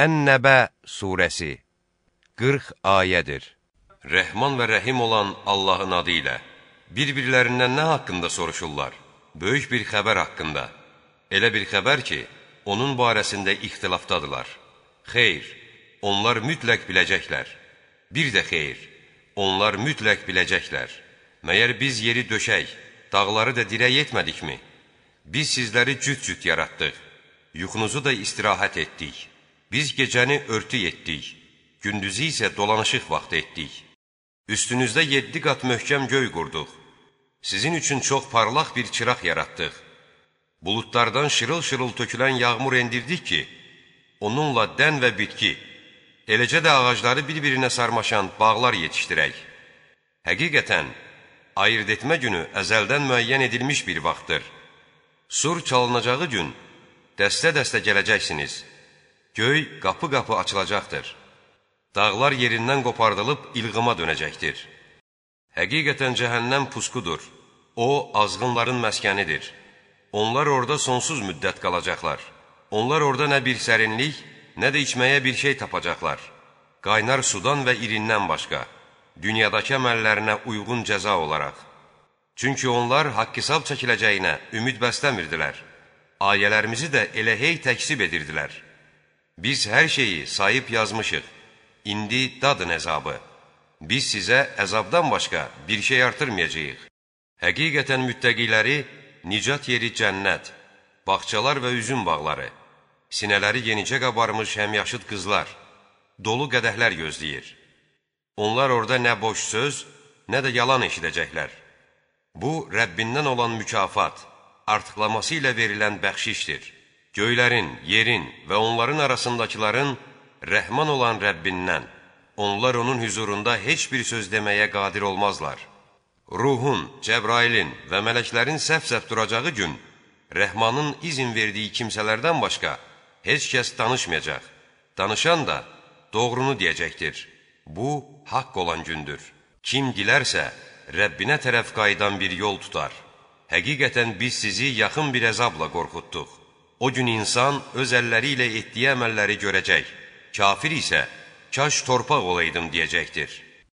Ən-Nəbə surəsi 40 ayədir. Rəhman və Rəhim olan Allahın adı ilə bir-birlərindən nə haqqında soruşurlar? Böyük bir xəbər haqqında. Elə bir xəbər ki, onun barəsində ixtilafdadılar. Xeyr, onlar mütləq biləcəklər. Bir də xeyr, onlar mütləq biləcəklər. Məyər biz yeri döşək, dağları da dirək etmədikmi? Biz sizləri cüt-cüt yaratdıq, yuxunuzu da istirahət etdik. Biz gecəni örtü etdik, gündüzü isə dolanışıq vaxtı etdik. Üstünüzdə yeddi qat möhkəm göy qurduq. Sizin üçün çox parlaq bir çıraq yaratdıq. Buludlardan şırıl-şırıl tökülən yağmur endirdik ki, onunla dən və bitki, eləcə də ağacları bir-birinə sarmaşan bağlar yetişdirək. Həqiqətən, ayırt etmə günü əzəldən müəyyən edilmiş bir vaxtdır. Sur çalınacağı gün dəstə-dəstə gələcəksiniz. Göy qapı-qapı açılacaqdır. Dağlar yerindən qopardılıb ilğıma dönəcəkdir. Həqiqətən cəhənnəm puskudur. O, azğınların məskənidir. Onlar orada sonsuz müddət qalacaqlar. Onlar orada nə bir sərinlik, nə də içməyə bir şey tapacaqlar. Qaynar sudan və irindən başqa, dünyadakı əməllərinə uyğun cəza olaraq. Çünki onlar haqq hesab çəkiləcəyinə ümid bəsləmirdilər. Ayələrimizi də elə hey təksib edirdilər. Biz hər şeyi sayıb yazmışıq. İndi dadın əzabı. Biz sizə əzabdan başqa bir şey artırmayacağıq. Həqiqətən müttəqiləri nicat yeri cənnət, bağçalar və üzüm bağları, sinələri yenicə qabarmış həmyaşıd qızlar, dolu qədəhlər gözləyir. Onlar orada nə boş söz, nə də yalan eşidəcəklər. Bu, Rəbbindən olan mükafat, artıqlaması ilə verilən bəxşişdir. Göylərin, yerin və onların arasındakıların rəhman olan Rəbbindən, onlar onun hüzurunda heç bir söz deməyə qadir olmazlar. Ruhun, Cəbrailin və mələklərin səhv-səhv duracağı gün, Rəhmanın izin verdiyi kimsələrdən başqa heç kəs danışmayacaq. Danışan da doğrunu deyəcəkdir. Bu, haqq olan gündür. Kim dilərsə, Rəbbinə tərəf qayıdan bir yol tutar. Həqiqətən biz sizi yaxın bir əzabla qorxutduq. O gün insan öz əlləri ilə etdiyi əməlləri görəcək. Kafir isə, kaş torpaq olaydım deyəcəkdir.